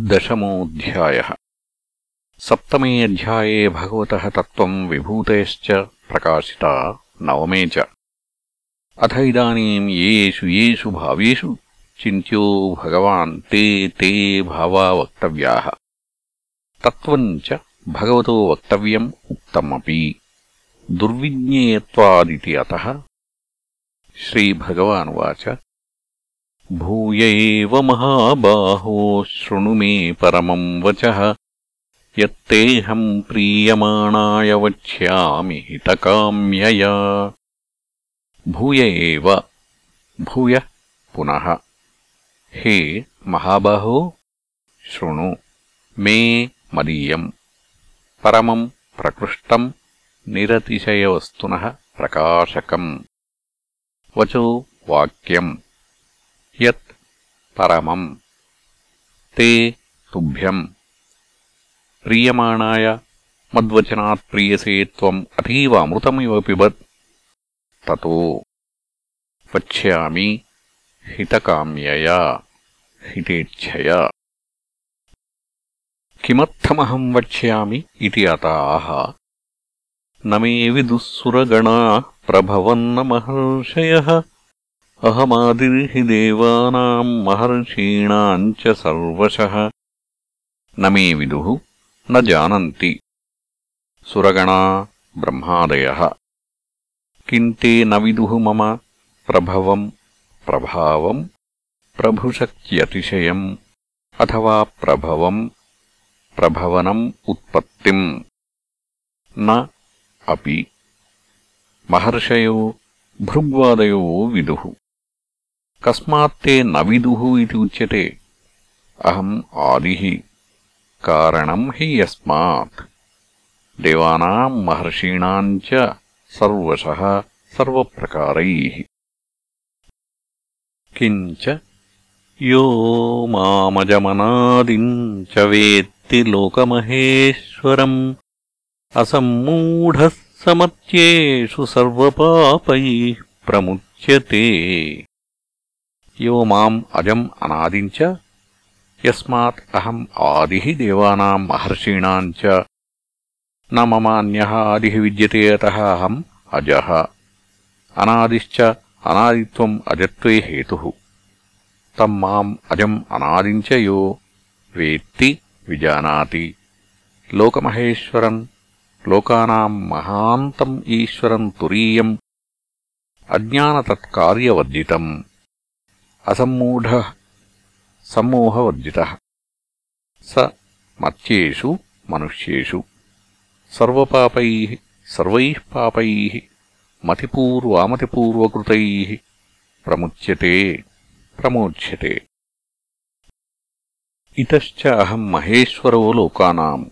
दशमोऽध्यायः सप्तमे अध्याये भगवतः तत्त्वम् विभूतेश्च प्रकाशिता नवमे च अथ इदानीम् येषु येषु भावेषु चिन्त्यो भगवान् ते ते भावा वक्तव्याः तत्त्वम् च भगवतो वक्तव्यम् उक्तमपि दुर्विज्ञेयत्वादिति अतः श्रीभगवानुवाच भूय महाबाहो, शृणु मे परमम् वचः। यत्तेऽहम् प्रीयमाणाय वक्ष्यामि हितकाम्यया। भूय एव भूय पुनः। हे महाबाहो, शृणु मे मदीयम्। परमम् प्रकृष्टम् निरतिशयवस्तुनः प्रकाशकम्। वचो वाक्यम्। परमम् ते तुभ्यम् प्रीयमाणाय मद्वचनात् प्रीयसे त्वम् अतीव अमृतमिव पिबत् ततो वक्ष्यामि हितकाम्यया हितेच्छया किमर्थमहम् वक्ष्यामि इति अताः न मे विदुःसुरगणाः प्रभवन्न महर्षयः अहमादिर्हि देवानाम् महर्षीणाम् च सर्वशः। न मे विदुः न जानन्ति। सुरगणा ब्रह्मादयः। किम् ते न विदुः मम? प्रभवम् प्रभावम् प्रभुशक्त्यतिशयम्। अथवा प्रभवम् प्रभवनम् उत्पत्तिम्। न अपि। महर्षयो भृग्वादयो विदुः कस्मात्ते न विदुः इति उच्यते। अहम् आदिः। कारणम् हि यस्मात्। देवानाम् महर्षीणाम् च सर्वशः सर्वप्रकारैः। किञ्च यो मामजमनादिम् च वेत्ति लोकमहेश्वरम्। असम्मूढः समत्येषु सर्वपापैः प्रमुच्यते యో మాం అజం అనాదించ యస్మాత్ అహం ఆదిః దేవానాం మహర్షీణాం చ న మమ అన్యః ఆదిః విద్యతే అతః అహం అజః అనాదిశ్చ అనాదిత్వం అజత్వే హేతుః తం మాం అజం అనాదించ యో వేత్తి విజానాతి లోకమహేశ్వరం లోకానాం మహాంతం ఈశ్వరం తురీయం అజ్ఞానతత్కార్యవర్జితం असम्मूढः सम्मोहवर्जितः स मत्येषु मनुष्येषु सर्वपापैः सर्वैः पापैः मतिपूर्वामतिपूर्वकृतैः प्रमुच्यते प्रमोच्यते इतश्च अहम् महेश्वरो लोकानाम्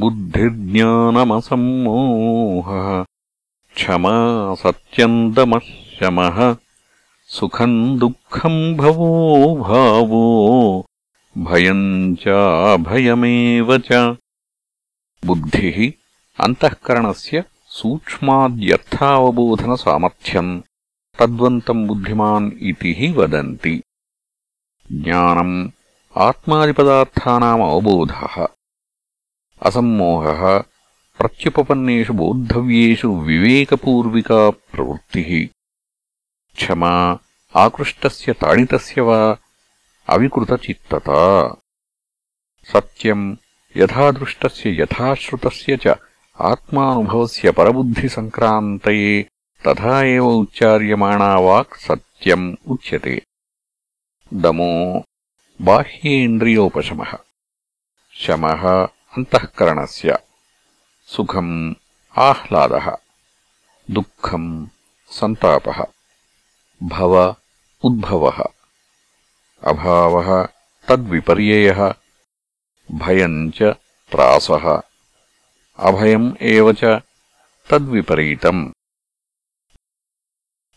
बुद्धिर्ज्ञानमसम्मोहः क्षमा सत्यन्दमः शमः सुखम् दुःखम् भवो भावो भयम् चाभयमेव च। बुद्धिः अन्तःकरणस्य सूक्ष्माद्यर्थावबोधनसामर्थ्यम् तद्वन्तम् बुद्धिमान् इति हि वदन्ति। ज्ञानम् आत्मादिपदार्थानामवबोधः असम्मोहः प्रत्युपपन्नेषु बोद्धव्येषु विवेकपूर्विका प्रवृत्तिः। क्षमा आकृष्टस्य ताडितस्य वा अविकृतचित्तता। सत्यम् यथादृष्टस्य यथाश्रुतस्य च आत्मानुभवस्य परबुद्धिसङ्क्रान्तये तथा एव उच्चार्यमाणा वाक् सत्यम् उच्यते। दमो बाह्येन्द्रियोपशमः। शमः अन्तःकरणस्य। सुखम् आह्लादः। दुःखम् सन्तापः भव उद्भवः। अभावः तद्विपर्ययः। भयम् च त्रासः। अभयम् एव च तद्विपरीतम्।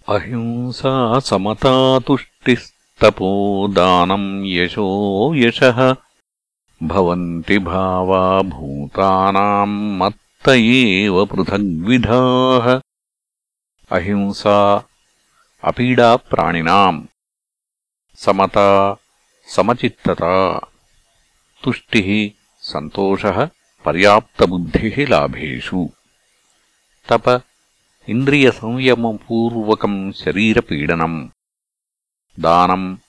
अहिंसा समतातुष्टिस्तपो दानम् यशो यशः। भवन्ति भावा भूतानाम् मत्त एव पृथग्विधाः। अहिंसा అపీడా ప్రాణినాం. సమత సమచిత్తత. తుష్టిః సంతోషः పర్యాప్తబుద్ధిः లాభేషు. తప ఇంద్రియ సంయమపూర్వకం శరీరపీడనం. దానం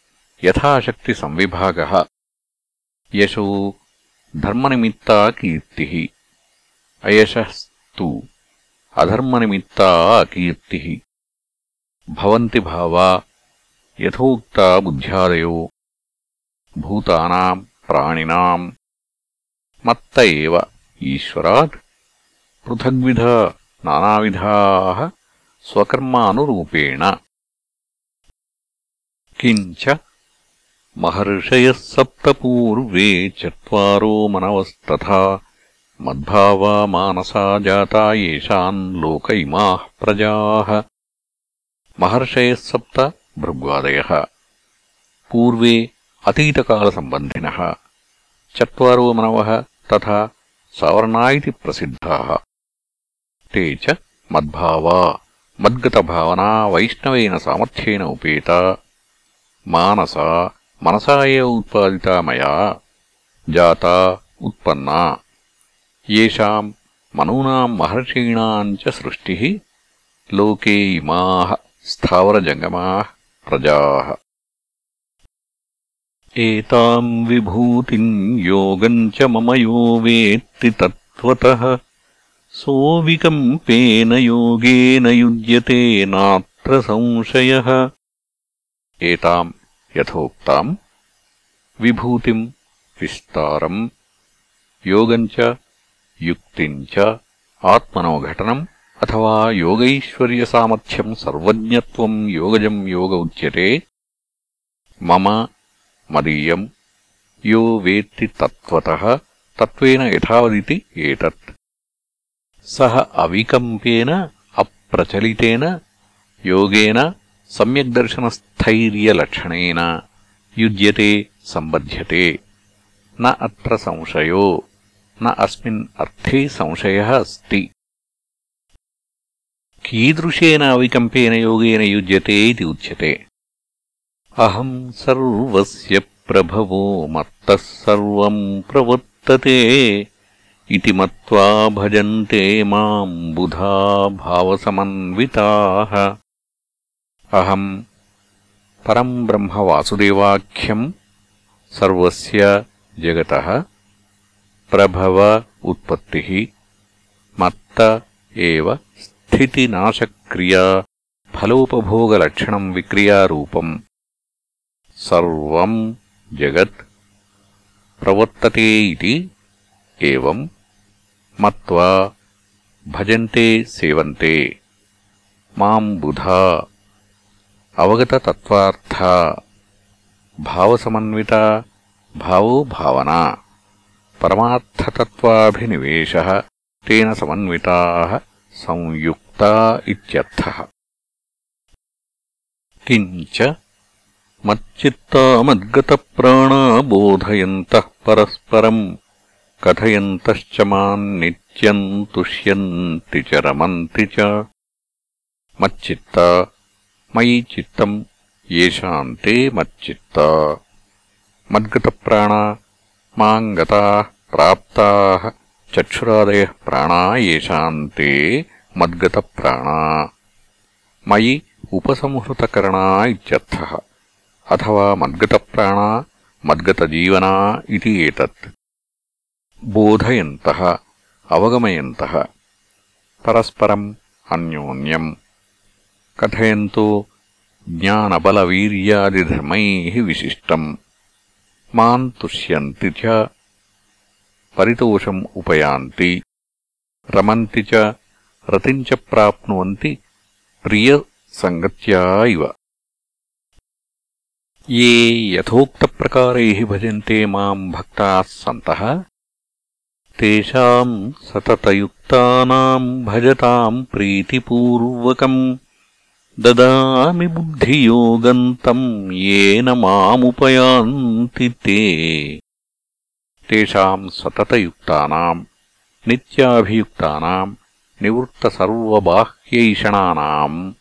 యథాశక్తి సంవిభాగ యశో ధర్మనిమిత్తకీర్తి. అయశస్ అధర్మనిమిత్తకీర్తి. भवन्ति भावा यथोक्ता बुद्ध्यादयो भूतानाम् प्राणिनाम्। मत्त एव ईश्वरात् पृथग्विधा नानाविधाः स्वकर्मानुरूपेण। किञ्च महर्षयः सप्तपूर्वे चत्वारो मनवस्तथा मद्भावा मानसा जाता येषाम् लोक इमाः प्रजाः। महर्षयः सप्त भृग्वादयः पूर्वे अतीतकालसम्बन्धिनः चत्वारो मनवः तथा सवर्णा इति प्रसिद्धाः ते च मद्भावा मद्गतभावना वैष्णवेन सामर्थ्येन उपेता मानसा मनसा एव उत्पादिता मया जाता उत्पन्ना येषाम् मनूनाम् महर्षीणाम् च सृष्टिः लोके इमाः स्थावरजङ्गमाः प्रजाः। एताम् विभूतिम् योगम् च मम यो वेत्ति तत्त्वतः। सोऽविकम्पेन योगेन युज्यते नात्र संशयः। एताम् यथोक्ताम् विभूतिम् विस्तारम् योगम् च युक्तिम् च आत्मनो घटनम् అథవా యోగైశ్వర్యసామర్థ్యం సర్వజ్ఞత్వం యోగజం యోగ ఉచ్యతే మమ మదీయం యో వేత్తి తత్వత తత్వేన యథావదితి ఏతత్ సహ అవికంపేన అప్రచలితేన యోగేన సమ్యగ్దర్శనస్థైర్యలక్షణేన యుజ్యతే సంబధ్యతే న అత్ర సంశయో న అస్మిన్ అర్థే సంశయ అస్తి कीदृशेन अविकम्पेन योगेन युज्यते इति उच्यते। अहम् सर्वस्य प्रभवो मत्तः सर्वम् प्रवर्तते इति मत्वा भजन्ते माम् बुधा भावसमन्विताः। अहम् परम् ब्रह्मवासुदेवाख्यम् सर्वस्य जगतः प्रभव उत्पत्तिः मत्त एव స్థితినాశక్రియా ఫలోపభోగలక్షణం విక్రియారూపం సర్వం జగత్ ప్రవర్తతే ఇది ఏవం మత్వా భజంతే సేవంతే మాం బుధా అవగతతత్వార్థ భావసమన్విత భావో భావన పరమార్థతత్వాభినివేశ తేన సమన్వితా संयुक्ता इत्यर्थः किञ्च मच्चित्ता मद्गतप्राणा बोधयन्तः परस्परम् कथयन्तश्च माम् नित्यम् तुष्यन्ति च रमन्ति च मच्चित्ता मयि चित्तम् येषाम् ते मच्चित्ता मद्गतप्राणा माम् गताः प्राप्ताः చక్షురాదయ ప్రాణా యేషాంతే మద్గత ప్రాణా మయి ఉపసంహృతకరణా ఇత్యర్థ అథవా మద్గతప్రాణా మద్గతజీవనా ఇది ఏతత్ బోధయంతః అవగమయంతః పరస్పరం అన్యోన్యం కథయంతో జ్ఞానబలవీర్యాదిధర్మైః విశిష్టం మాం తుష్యంతి చ परितोषम् उपयान्ति। रमन्ति च रतिम् च प्राप्नुवन्ति प्रियसङ्गत्या इव। ये यथोक्तप्रकारैः भजन्ते माम् भक्ताः सन्तः तेषाम् सततयुक्तानाम् भजताम् प्रीतिपूर्वकम् ददामि बुद्धियोगम् तम् येन मामुपयान्ति ते తేషాం సతతయుక్తానాం నిత్యాభియుక్తానాం నివృత్తసర్వబాహ్యైషణానాం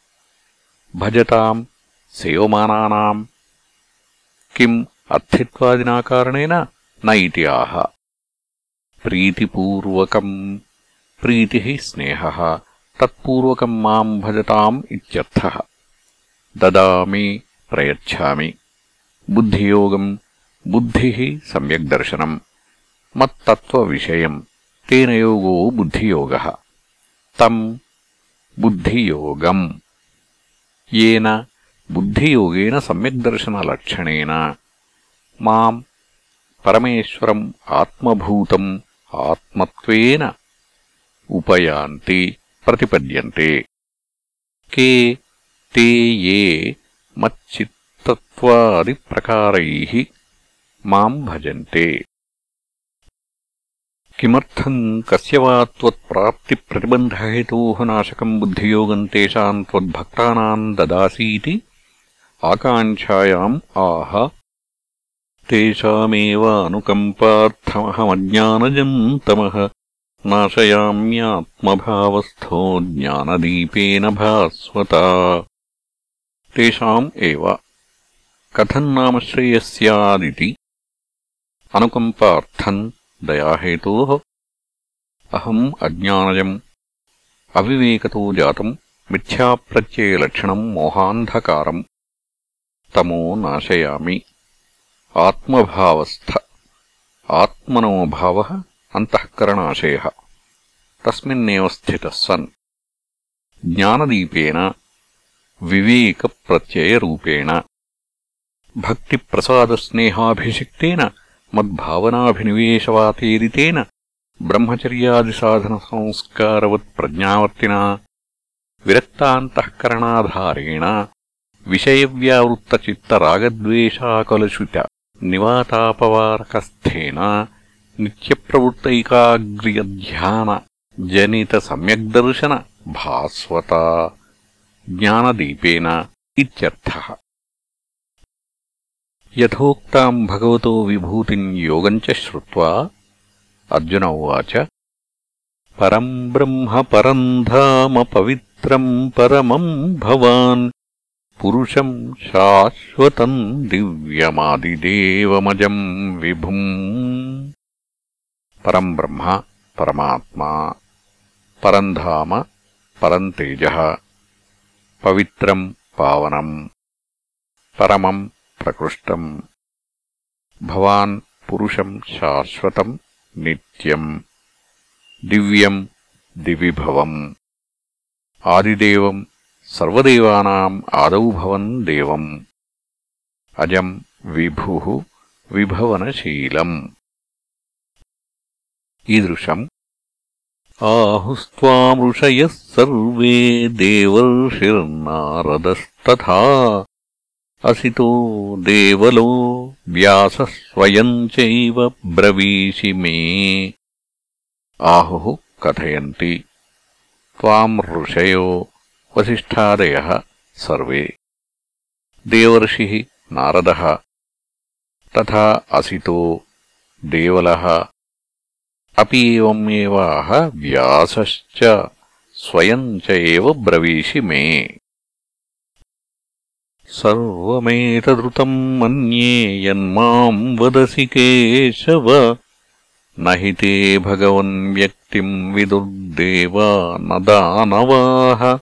భజతాం సేవమానానాం కిం అర్థిత్వాదినా కారణేన న ఇతి ఆహ ప్రీతిపూర్వకం ప్రీతి స్నేహ తత్పూర్వకం మాం భజతాం ఇత్యర్థః దదామి ప్రయచ్ఛామి బుద్ధియోగం బుద్ధి సమ్యక్దర్శనం మత్తత్వవిషయం. తేన యోగో బుద్ధియోగ. తం బుద్ధియోగం. ఏన బుద్ధియోగేన సమ్యగ్దర్శనలక్షణేన. మాం పరమేశ్వరం ఆత్మభూతం ఆత్మత్వేన ఉపయాంతి ప్రతిపద్యంతే. కే తే ఏ మచ్చిత్తత్వాదిప్రకారై మాం భజంతే. किमर्थम् कस्य वा त्वत्प्राप्तिप्रतिबन्धहेतोः नाशकम् बुद्धियोगम् तेषाम् त्वद्भक्तानाम् ददासीति? आकाङ्क्षायाम् आह। तेषामेव अनुकम्पार्थमहमज्ञानजम् तमः। नाशयाम्यात्मभावस्थो ज्ञानदीपेन भास्वता। तेषाम् एव। कथम् नाम श्रेयस्यादिति? अनुकम्पार्थम् దయాహేతోः అహం అజ్ఞానజం అవివేకతో జాతం మిథ్యాప్రత్యయలక్షణం మోహాంధకారం తమో నాశయామి ఆత్మభావస్థ ఆత్మనోభావ అంతఃకరణాశయ తస్మిన్నేవ స్థిత సన్ జ్ఞానదీపేన వివేకప్రత్యయరూపేణ భక్తిప్రసాదస్నేహాభిషిక్తేన మద్భావనాభినివేశవాతేరితేన బ్రహ్మచర్యాదిసాధనసంస్కారవత్ ప్రజ్ఞావర్తినా విరక్తాంతఃకరణాధారేణ విషయవ్యావృత్తచిత్తరాగద్వేషాకలుషిత నివాతాపవారకస్థేన నిత్యప్రవృత్తైకాగ్ర్యధ్యాన జనిత సమ్యగ్దర్శన భాస్వత జ్ఞానదీపేన ఇత్యర్థః यथोक्ताम् भगवतो विभूतिम् योगम् च श्रुत्वा अर्जुन उवाच परम् ब्रह्म परम् धाम पवित्रम् परमम् भवान् पुरुषम् शाश्वतम् दिव्यमादिदेवमजम् विभुम्। परम् ब्रह्म परमात्मा परम् धाम परम् तेजः पवित्रम् पावनम् परमम् प्रकृष्टम्। भवान् पुरुषम् शाश्वतम् नित्यम् दिव्यम् दिविभवम्। आदिदेवम् सर्वदेवानाम् आदौ भवन् देवम्। अजम् विभुः विभवनशीलम्। ईदृशम्। आहुस्त्वामृषयः सर्वे देवर्षिर्नारदस्तथा असितो देवलो व्यासः स्वयम् चैव ब्रवीषि मे आहुः कथयन्ति त्वाम् ऋषयो वसिष्ठादयः सर्वे देवर्षिः नारदः तथा असितो देवलः अपि एवमेवाह व्यासश्च स्वयम् च एव ब्रवीषि मे सर्वमेतदृतम् मन्ये यन्माम् वदसि केशव। न हि ते भगवन्व्यक्तिम् विदुर्देवा न दानवाः।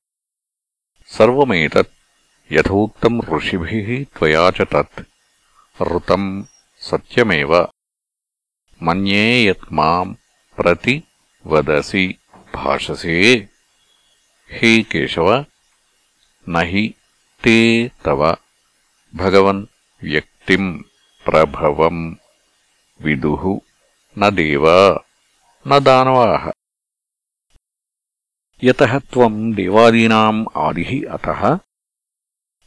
सर्वमेतत् यथोक्तम् ऋषिभिः त्वया च तत्। ऋतम् सत्यमेव। मन्ये यत् माम् प्रति वदसि भाषसे। हे केशव न हि ते तव। भगवन् व्यक्तिम् प्रभवम्। विदुः न देवा न दानवाः। यतः त्वम् देवादीनाम् आदिः अतः।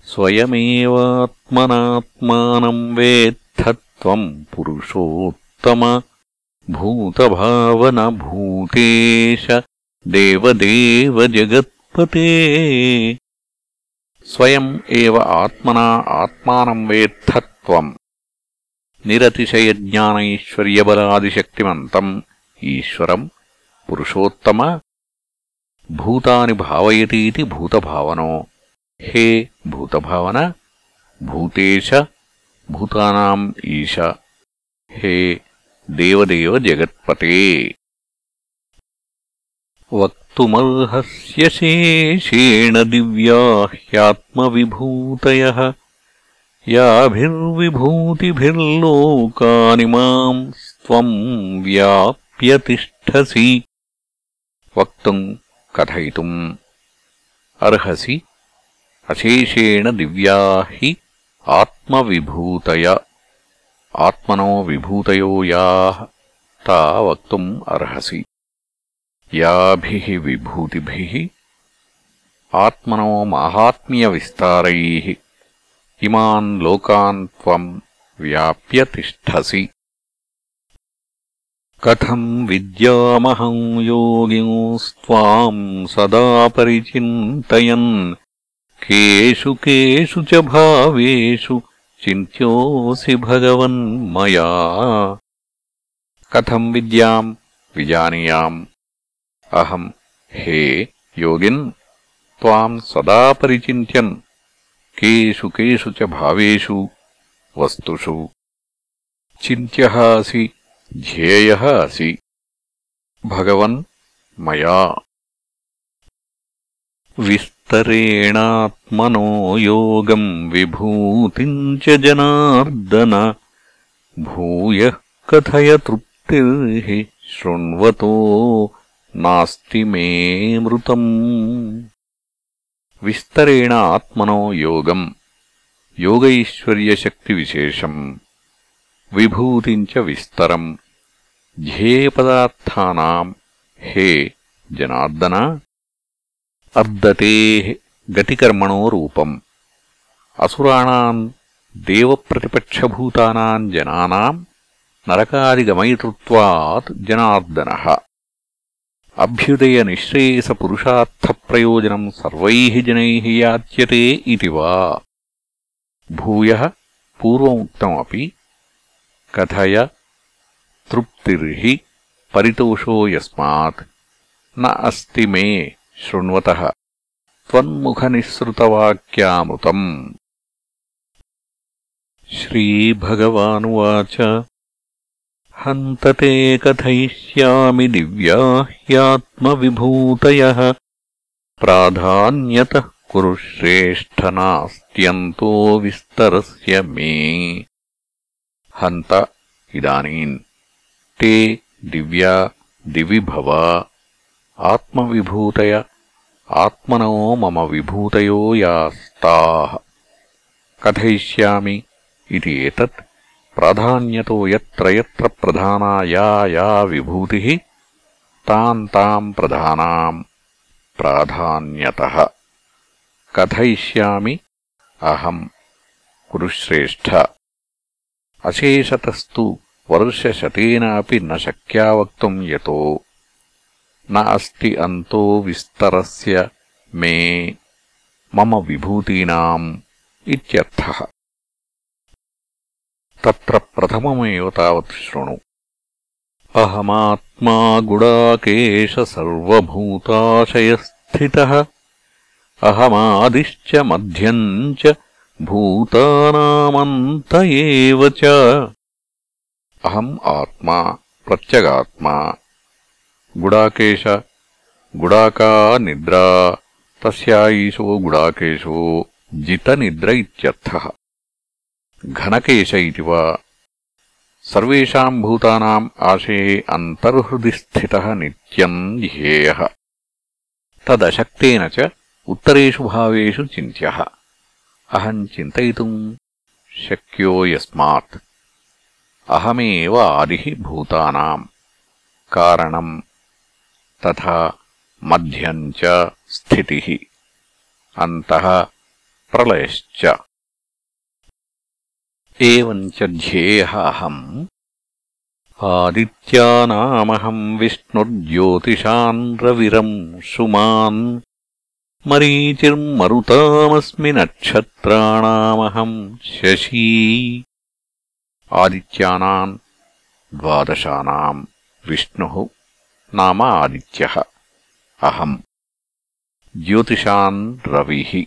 स्वयमेवात्मनात्मानम् वेत्थत्वम् पुरुषोत्तम। भूतभावनभूतेश देवदेव जगत्पते స్వయం ఏవ ఆత్మనా ఆత్మానం వేత్తత్వం. నిరతిశయజ్ఞానైశ్వర్యబలాదిశక్తిమంతం ఈశ్వరం పురుషోత్తమ భూతాని భావయతీతి భూతభావనో. హే భూతభావన భూతేశ భూతానాం ఈశ. హే దేవదేవ జగత్పతే. వక్తుమర్హస్య శేషేణ దివ్యా హ్యాత్మవిభూతయः యాభిర్విభూతిభిర్లోకాని మాం స్త్వం వ్యాప్యతిష్ఠసి వక్తుం కథయితుం అర్హసి అశేషేణ దివ్యా హి ఆత్మవిభూతయ ఆత్మనో విభూతయో యా తా వక్తుం అర్హసి याभिः विभूतिभिः, आत्मनो माहात्म्यविस्तारैः इमान् लोकान् त्वम् व्याप्य तिष्ठसि। कथम् विद्यामहम् योगिंस्त्वाम् सदा परिचिन्तयन्, केषु केषु च भावेषु चिन्त्योऽसि भगवन्मया। कथम् विद्याम् विजानीयाम् अहम् हे योगिन् त्वाम् सदा परिचिन्त्यन्। केषु केषु च भावेषु वस्तुषु। चिन्त्यः असि ध्येयः असि। भगवन् मया। विस्तरेणात्मनो योगम् विभूतिम् च जनार्दन। भूयः कथय तृप्तिर्हि शृण्वतो नास्ति मेऽमृतम् विस्तरेण आत्मनो योगम् योगैश्वर्यशक्तिविशेषम् विभूतिम् च विस्तरम् ध्येयपदार्थानाम् हे जनार्दन अर्दतेः गतिकर्मणो रूपम् असुराणाम् देवप्रतिपक्षभूतानाम् जनानाम् नरकादिगमयितृत्वात् जनार्दनः अभ्युदयनिःश्रेयसपुरुषार्थप्रयोजनम् सर्वैः जनैः याच्यते इति वा? भूयः पूर्वमुक्तमपि कथय तृप्तिर्हि परितोषो यस्मात् न अस्ति मे शृण्वतः। त्वन्मुखनिःसृतवाक्यामृतम्। श्रीभगवानुवाच। हन्तते कथयिष्यामि दिव्या ह्यात्मविभूतयः। प्राधान्यतः कुरु श्रेष्ठनास्त्यन्तो विस्तरस्य मे। हन्त इदानीम्। ते दिव्या दिवि भव आत्मविभूतय आत्मनो मम विभूतयो यास्ताः। कथयिष्यामि इति एतत् प्राधान्यतो यत्र यत्र प्रधाना या या विभूतिः ताम् ताम् प्रधानाम् प्राधान्यतः। कथयिष्यामि अहम् कुरुश्रेष्ठ। अशेषतस्तु वर्षशतेनापि न शक्या वक्तुम् यतो। न अस्ति अन्तो विस्तरस्य मे मम विभूतीनाम् इत्यर्थः। तत्र प्रथममेव तावत् शृणु। अहमात्मा गुडाकेश सर्वभूताशयस्थितः अहमादिश्च मध्यम् च भूतानामन्त एव च। अहम् आत्मा प्रत्यगात्मा। गुडाकेश गुडाका निद्रा तस्या ईशो गुडाकेशो जितनिद्र इत्यर्थः घनकेश इति वा सर्वेषाम् भूतानाम् आशये अन्तर्हृदि स्थितः नित्यम् ध्येयः तदशक्तेन च उत्तरेषु भावेषु चिन्त्यः अहम् चिन्तयितुम् शक्यो यस्मात् अहमेव आदिः भूतानाम् कारणम् तथा मध्यम् च स्थितिः अन्तः प्रलयश्च एवम् च ध्येयः अहम् आदित्यानामहम् विष्णुर्ज्योतिषान् रविरम् शुमान् मरीचिर्मरुतामस्मि नक्षत्राणामहम् शशी। आदित्यानाम् द्वादशानाम् विष्णुः नाम आदित्यः अहम् ज्योतिषान् रविः।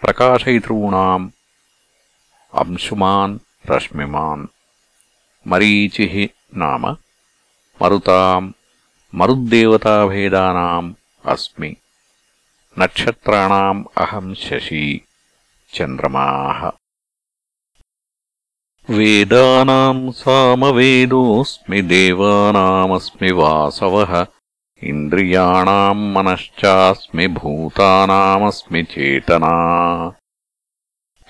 प्रकाशयितॄणाम् अंशुमान्, रश्मिमान्। मरीचिः नाम मरुताम्, मरुद्देवताभेदानाम् अस्मि। नक्षत्राणाम् अहम् शशी, चन्द्रमाः। वेदानाम् सामवेदोऽस्मि, देवानामस्मि वासवः। इन्द्रियाणाम् मनश्चास्मि, भूतानामस्मि चेतना।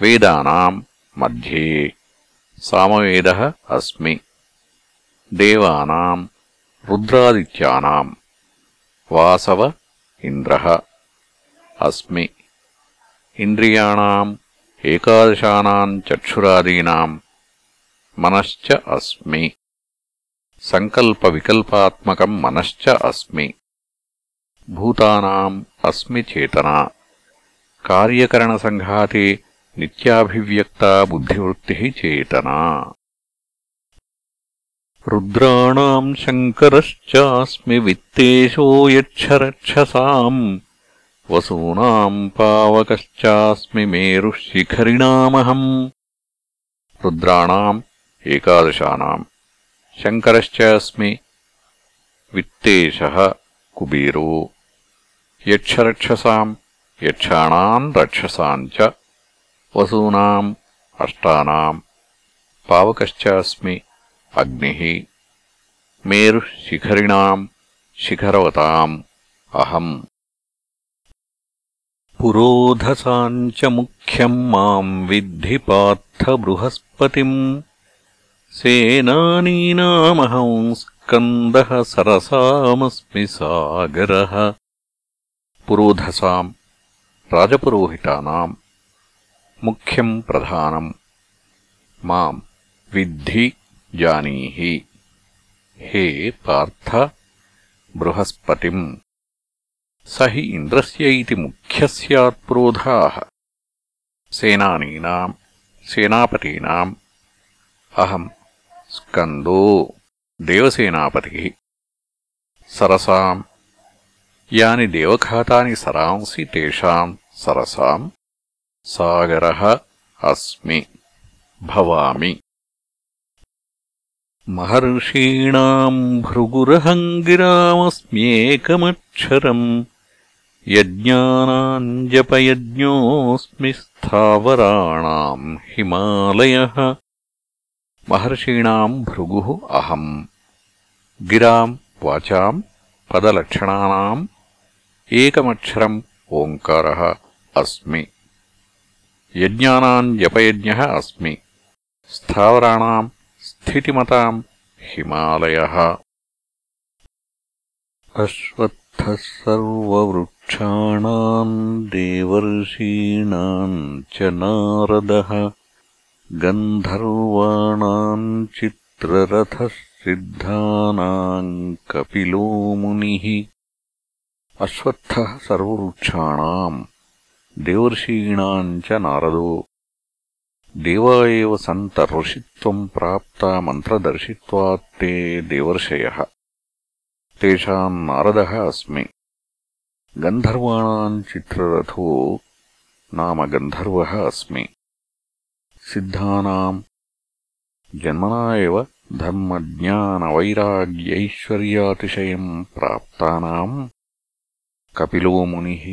वेदानाम् मध्ये सामवेदः अस्मि देवानाम् रुद्रादित्यानाम् वासव इन्द्रः अस्मि इन्द्रियाणाम् एकादशानाम् चक्षुरादीनाम् मनश्च अस्मि सङ्कल्पविकल्पात्मकम् मनश्च अस्मि भूतानाम् अस्मि चेतना कार्यकरणसङ्घाते नित्याभिव्यक्ता बुद्धिवृत्तिः चेतना। रुद्राणाम् शङ्करश्चास्मि वित्तेशो यच्छरक्षसाम्, वसूनाम् पावकश्चास्मि मेरुः शिखरिणामहम् रुद्राणाम् एकादशानाम् शङ्करश्च अस्मि वित्तेशः कुबेरो। यक्षरक्षसाम् यक्षाणाम् रक्षसाम् च वसूनाम् अष्टानाम्। पावकश्च अस्मि अग्निः। मेरुः शिखरिणाम् शिखरवताम्। अहम्। पुरोधसाम् च मुख्यम् माम् विद्धि पार्थबृहस्पतिम् सेनानीनामहम् स्कन्दः सरसामस्मि सागरः। पुरोधसाम् राजपुरोहितानाम् ముఖ్యం ప్రధానం. మాం విద్ధి జానీహి. హే పార్థ బృహస్పతి. స హి ఇంద్రస్య ఇది ముఖ్యస్యాత్ప్రోధాః సేనానీనాం సేనాపతీనాం. అహం స్కందో దేవసేనాపతి. సరసాం. యాని దేవఖాతాని సరాంసి తేషాం సరసాం. सागरः अस्मि। भवामि। महर्षीणाम् भृगुरहङ्गिरामस्म्येकमक्षरम् यज्ञानाम् जपयज्ञोऽस्मि स्थावराणाम् हिमालयः। महर्षीणाम् भृगुः अहम्। गिराम् वाचाम् पदलक्षणानाम्। एकमक्षरम् ओङ्कारः अस्मि यज्ञानाम् जपयज्ञः अस्मि। स्थावराणाम् स्थितिमताम् हिमालयः। अश्वत्थः सर्ववृक्ष क्षाणाम् देवर्षीणाम् च नारदः। गन्धर्वाणाम् चित्ररथः सिद्धानाम् कपिलो मुनिः। अश्वत्थः सर्ववृक्षाणाम् देवर्षीणाम् च नारदो देवा एव सन्त ऋषित्वम् प्राप्ता मन्त्रदर्शित्वात् ते देवर्षयः तेषाम् नारदः अस्मि गन्धर्वाणाम् चित्ररथो नाम गन्धर्वः अस्मि सिद्धानाम् जन्मना एव धर्मज्ञानवैराग्यैश्वर्यातिशयम् प्राप्तानाम् कपिलो मुनिः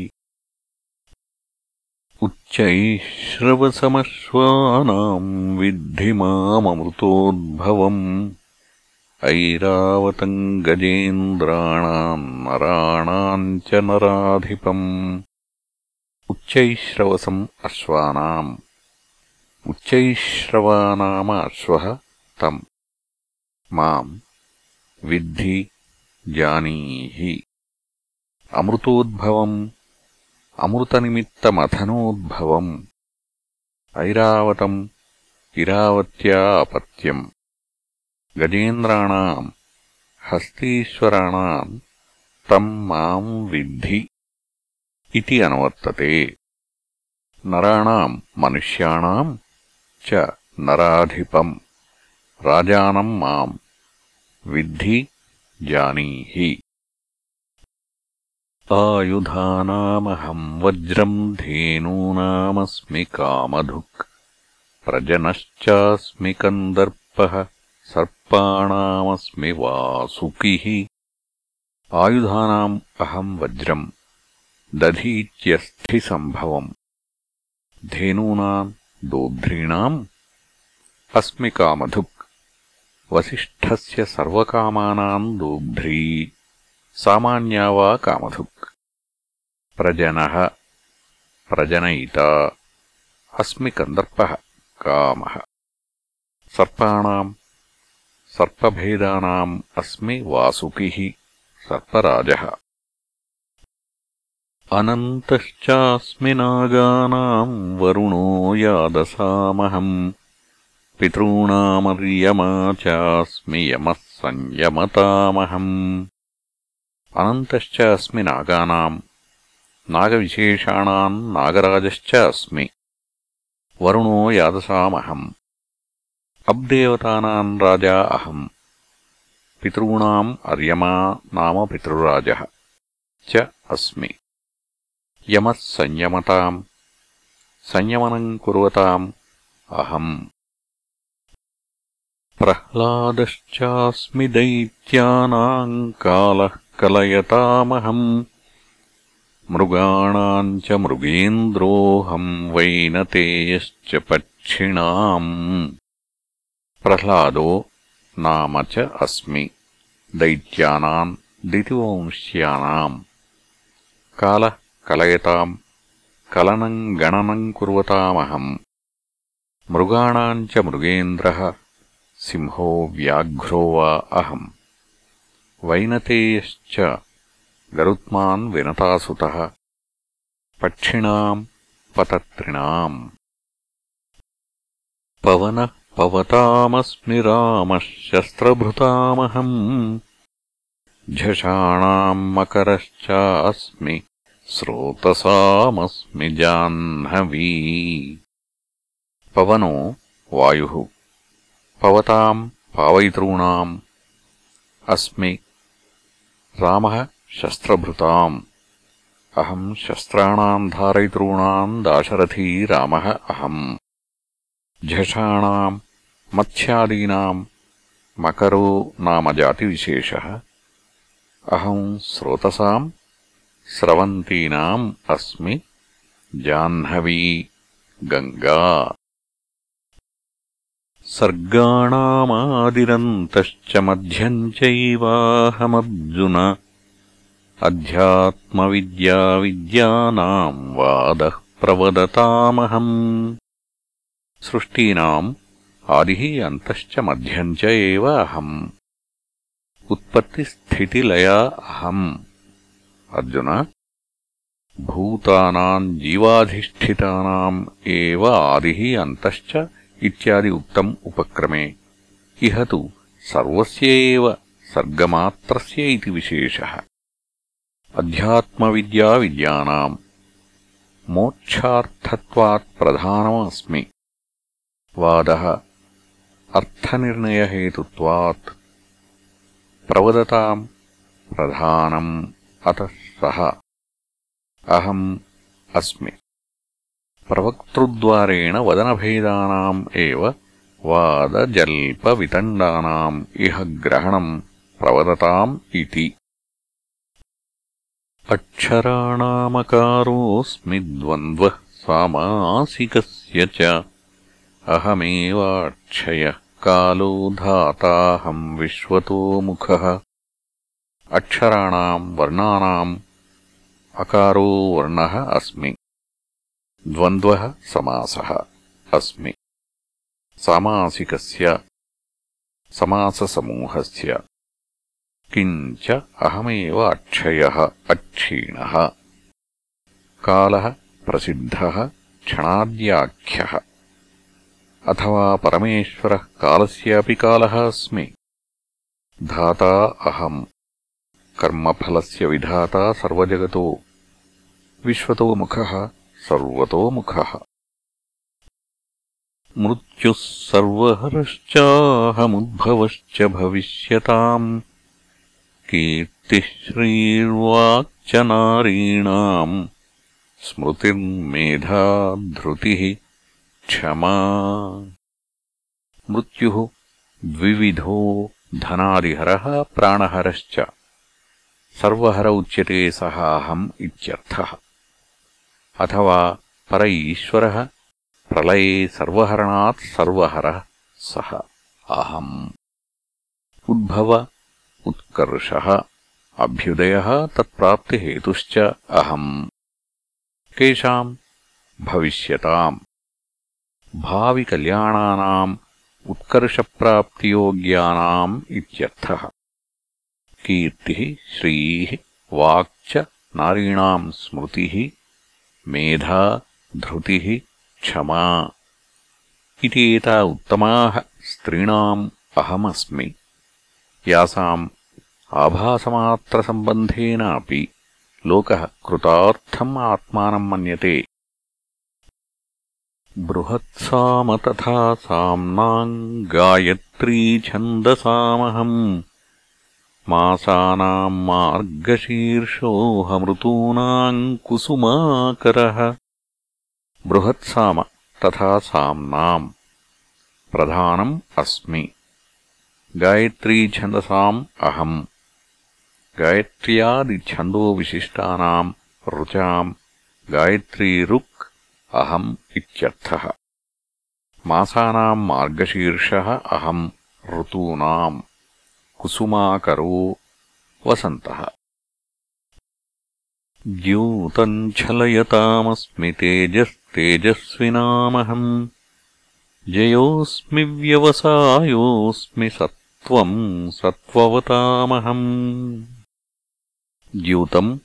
उच्चैश्रवसमश्वानाम् विद्धि माममृतोद्भवम्। ऐरावतम् गजेन्द्राणाम् नराणाम् च नराधिपम्। उच्चैश्रवसम् अश्वानाम्। उच्चैश्रवानाम अश्वः तम्। माम् विद्धि जानीहि। अमृतोद्भवम् अमृतनिमित्तमथनोद्भवम् ऐरावतम् इरावत्या अपत्यम् गजेन्द्राणाम् हस्तीश्वराणाम् तम् माम् विद्धि इति अनुवर्तते नराणाम् मनुष्याणाम् च नराधिपम् राजानम् माम् विद्धि जानीहि आयुधानामहम् वज्रम् धेनूनामस्मि कामधुक्। प्रजनश्चास्मि कन्दर्पः सर्पाणामस्मि वासुकिः। आयुधानाम् अहम् वज्रम् दधीत्यस्थिसम्भवम् धेनूनाम् दोध्रीणाम् अस्मि कामधुक्। वसिष्ठस्य सर्वकामानाम् दोग्ध्री सामान्या वा कामधुक् प्रजनः प्रजनयिता अस्मि कन्दर्पः कामः। सर्पाणाम् सर्पभेदानाम् अस्मि वासुकिः सर्पराजः। अनन्तश्चास्मि नागानाम् वरुणो यादसामहम् पितॄणामर्यमा चास्मि यमः संयमतामहम् अनन्तश्च अस्मि नागानाम्। नागविशेषाणाम् नागराजश्च अस्मि। वरुणो यादसामहम्। अब्देवतानाम् राजा अहम्। पितॄणाम् अर्यमा नाम पितृराजः च अस्मि। यमः संयमताम्। संयमनम् कुर्वताम् अहम्। प्रह्लादश्चास्मि दैत्यानाम् कालः कलयतामहम् मृगाणाम् च मृगेन्द्रोऽहम् वैनतेयश्च पक्षिणाम् प्रह्लादो नाम च अस्मि दैत्यानाम् दितिवंश्यानाम् कालः कलयताम् कलनम् गणनम् कुर्वतामहम् मृगाणाम् च मृगेन्द्रः सिंहो व्याघ्रो वा अहम् वैनतेयश्च गरुत्मान् विनतासुतः पक्षिणाम् पतत्रिणाम्। पवनः पवतामस्मि रामः शस्त्रभृतामहम् झषाणाम् मकरश्चास्मि स्रोतसामस्मि जाह्नवी। पवनो वायुः। पवताम् पावयितॄणाम् अस्मि रामः शस्त्रभृताम्। अहम् शस्त्राणाम् धारयितॄणाम् दाशरथी रामः अहम्। झषाणाम् मत्स्यादीनाम्, मकरो नाम जातिविशेषः। अहम् स्रोतसाम्, स्रवन्तीनाम् अस्मि। जाह्नवी, गङ्गा। सर्गाणामादिरन्तश्च मध्यम् चैवाहमर्जुन। अध्यात्मविद्याविद्यानाम् वादः प्रवदतामहम् सृष्टीनाम् आदिः अन्तश्च मध्यम् च एव अहम् उत्पत्तिस्थितिलया अहम्। अर्जुन भूतानाम् जीवाधिष्ठितानाम् एव आदिः अन्तश्च इत्यादि उक्तम् उपक्रमे। इह तु सर्वस्य एव सर्गमात्रस्य इति विशेषः। अध्यात्मविद्याविद्यानाम् मोक्षार्थत्वात् प्रधानमस्मि। वादः अर्थनिर्णयहेतुत्वात् प्रवदताम् प्रधानम् अतः सः। अहम् अस्मि प्रवक्तृद्वारेण वदनभेदानाम् एव वादजल्पवितण्डानाम् इह ग्रहणम् प्रवदताम् इति। अक्षराणामकारोऽस्मि द्वन्द्वः सामासिकस्य च। अहमेवाक्षयः कालो धाताहम् विश्वतोमुखः अक्षराणाम् वर्णानाम् अकारो वर्णः अस्मि द्वन्द्वः समासः अस्मि। सामासिकस्य, समाससमूहस्य। किञ्च अहमेव अक्षयः, अक्षीणः। कालः प्रसिद्धः क्षणाद्याख्यः। अथवा परमेश्वरः कालस्यापि कालः अस्मि। धाता अहम्। कर्मफलस्य विधाता सर्वजगतो। विश्वतोमुखः सर्वतोमुखः। मृत्युः सर्वहरश्चाहमुद्भवश्च भविष्यताम्। कीर्तिः श्रीर्वाक्च नारीणाम् स्मृतिर्मेधा धृतिः क्षमा। मृत्युः द्विविधो धनादिहरः प्राणहरश्च। सर्वहर उच्यते सः अहम् इत्यर्थः अथवा पर ईश्वरः प्रलये सर्वहरणात् सर्वहरः सः। अहम्। उद्भव उत्कर्षः अभ्युदयः तत्प्राप्तिहेतुश्च अहम्। केषाम्? भविष्यताम्। भाविकल्याणानाम् उत्कर्षप्राप्तियोग्यानाम् इत्यर्थः। कीर्तिः श्रीः वाक्च नारीणाम् स्मृतिः मेधा धृतिः क्षमा। इति एता उत्तमाः स्त्रीणाम् अहमस्मि। यासाम् आभासमात्रसम्बन्धेनापि लोकः कृतार्थम् आत्मानम् मन्यते। बृहत्साम तथा साम्नाम् गायत्री छन्दसामहम्। मासानाम् मार्गशीर्षोऽहमृतूनाम् कुसुमाकरः। बृहत्साम तथा साम्नाम्। प्रधानम् अस्मि। गायत्रीछन्दसाम् अहम्। गायत्र्यादिछन्दोविशिष्टानाम् ऋचाम्। गायत्रीरुक् अहम् इत्यर्थः। मासानाम् मार्गशीर्षः अहम् ऋतूनाम् कुसुमाकरो वसन्तः। द्यूतम् छलयतामस्मि तेजस्तेजस्विनामहम्। जयोऽस्मि व्यवसायोऽस्मि सत्त्वम् सत्त्ववतामहम्। द्यूतम्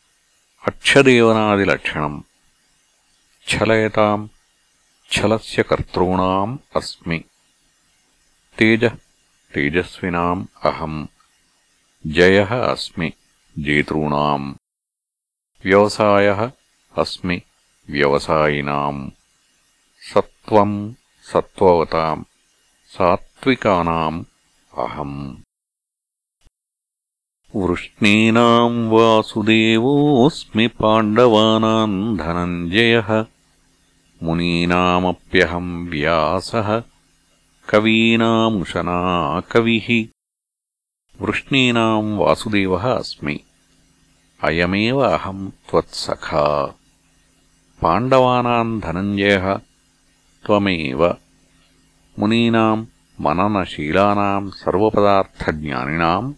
अक्षदेवनादिलक्षणम्। छलयताम् छलस्य कर्तॄणाम् अस्मि। तेजः तेजस्विनाम् अहम्। जयः अस्मि जेतॄणाम्। व्यवसायः अस्मि व्यवसायिनाम्। सत्त्वम् सत्त्ववताम् सात्विकानाम् अहम्। वृष्णीनाम् वासुदेवोऽस्मि पाण्डवानाम् धनञ्जयः। मुनीनामप्यहम् व्यासः कवीनामुशना कविः। वृष्णीनाम् वासुदेवः अस्मि। अयमेव अहम् त्वत्सखा पाण्डवानाम् धनञ्जयः त्वमेव। मुनीनाम् मननशीलानाम् सर्वपदार्थज्ञानिनाम्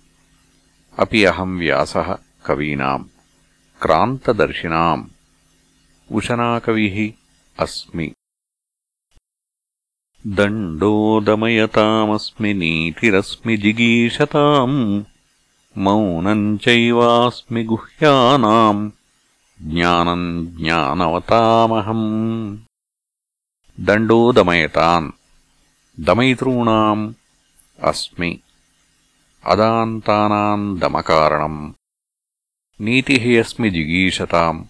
अपि अहम् व्यासः कवीनाम् क्रान्तदर्शिनाम् उशनाकविः अस्मि दण्डोदमयतामस्मि नीतिरस्मि जिगीषताम् मौनम् चैवास्मि गुह्यानाम् ज्ञानम् ज्ञानवतामहम्। दण्डोदमयताम् दमयितॄणाम् अस्मि अदान्तानाम् दमकारणम् नीतिः अस्मि जिगीषताम्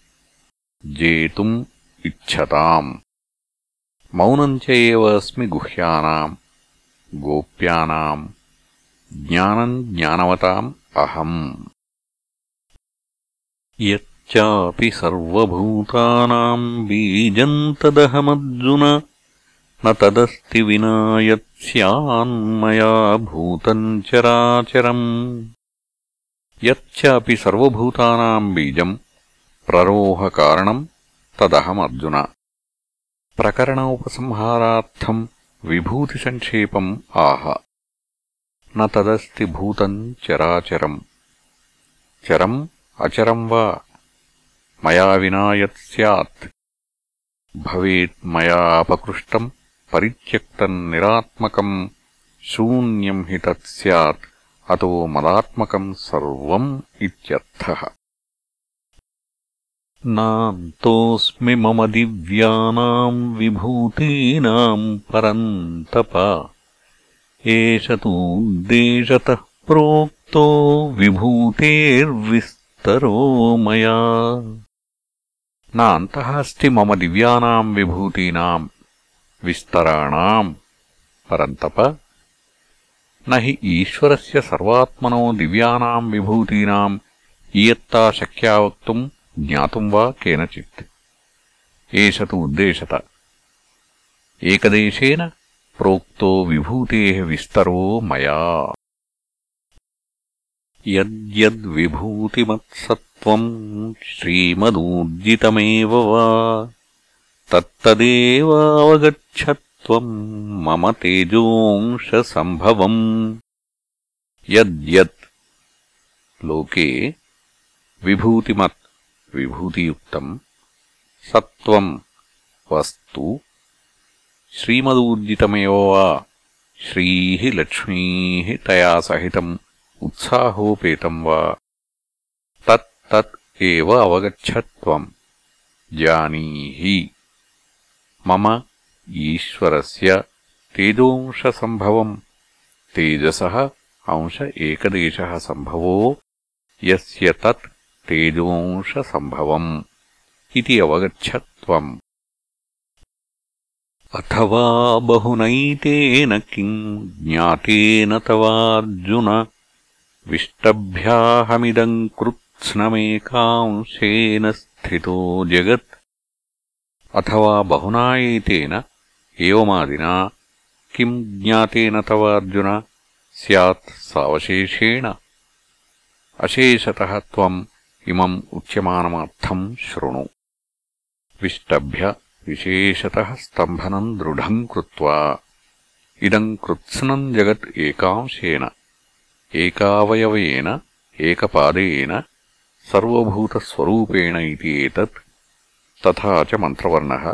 जेतुम् इच्छताम् मौनम् च एव अस्मि गुह्यानाम् गोप्यानाम् ज्ञानम् ज्ञानवताम् अहम्। यच्चापि सर्वभूतानाम् बीजम् तदहमर्जुन न तदस्ति विना यत् स्यान्मया भूतम् चराचरम्। यच्चापि सर्वभूतानाम् बीजम् प्ररोहकारणम् तदहमर्जुन प्रकरणोपसंहारार्थम् विभूतिसङ्क्षेपम् आह न तदस्ति भूतम् चराचरम् चरम् अचरम् वा मया विना यत् स्यात् भवेत् मया अपकृष्टम् परित्यक्तम् निरात्मकम् शून्यम् हि तत् स्यात् अतो मदात्मकम् सर्वम् इत्यर्थः नान्तोऽस्मि मम दिव्यानाम् विभूतीनाम् परन्तप। एष तूद्देशतः प्रोक्तो विभूतेर्विस्तरो मया। नान्तः अस्ति मम दिव्यानाम् विभूतीनाम् विस्तराणाम् परन्तप। न हि ईश्वरस्य सर्वात्मनो दिव्यानाम् विभूतीनाम् इयत्ता शक्या वक्तुम् ज्ञातुम् वा केनचित् एष तु उद्देशत एकदेशेन प्रोक्तो विभूतेः विस्तरो मया यद्यद्विभूतिमत्सत्त्वम् श्रीमदूर्जितमेव वा तत्तदेवावगच्छत्वम् मम तेजोंशसम्भवम् यद्यत् लोके विभूतिमत् विभूतियुक्तम् सत्त्वम् वस्तु श्रीमदूर्जितमेव वा श्रीः लक्ष्मीः तया सहितम् उत्साहोपेतम् वा तत् तत् एव अवगच्छत्वम् जानीहि मम ईश्वरस्य तेजोंशसम्भवम् तेजसः अंश एकदेशः सम्भवो यस्य तत् तेजोंशसम्भवम् इति अवगच्छत्वम् अथवा बहुनैतेन किम् ज्ञातेन तवार्जुन विष्टभ्याहमिदम् कृत्स्नमेकांशेन स्थितो जगत् अथवा बहुना एतेन एवमादिना किम् ज्ञातेन तव अर्जुन स्यात् सावशेषेण अशेषतः त्वम् इमम् उच्यमानमर्थम् शृणु विष्टभ्य विशेषतः स्तम्भनम् दृढम् कृत्वा इदम् कृत्स्नम् जगत् एकांशेन एकावयवेन एकपादेन सर्वभूतस्वरूपेण इति एतत् तथा च मन्त्रवर्णः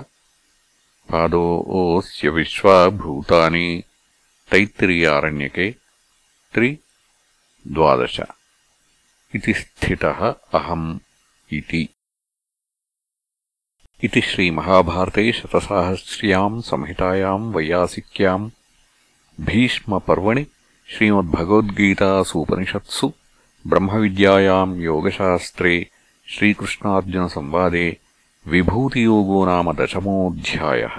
पादोऽस्य विश्वा भूतानि तैत्तिरीयारण्यके त्रि द्वादश इति स्थितः अहम् इति। इति श्रीमहाभारते शतसाहस्र्याम् संहितायाम् वैयासिक्याम् भीष्मपर्वणि श्रीमद्भगवद्गीतासूपनिषत्सु ब्रह्मविद्यायाम् योगशास्त्रे श्रीकृष्णार्जुनसंवादे विभूतियोगो नाम दशमोऽध्यायः